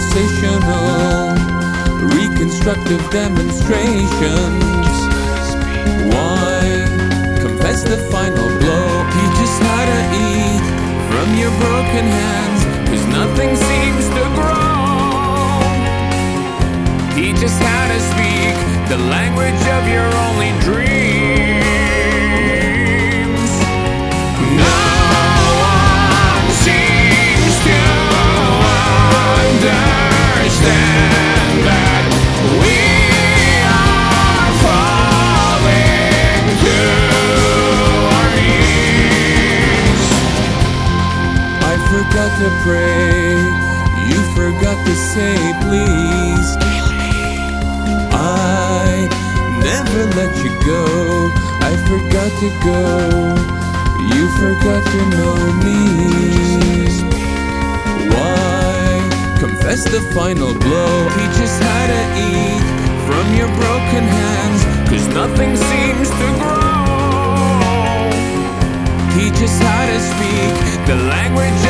conversational, reconstructive demonstrations. Why confess the final blow? Teach us how to eat from your broken hands, cause nothing forgot to pray. You forgot to say please. I never let you go. I forgot to go. You forgot to know me. Confess the final blow? Teach us how to eat from your broken hands, cause nothing seems to grow. How to speak the language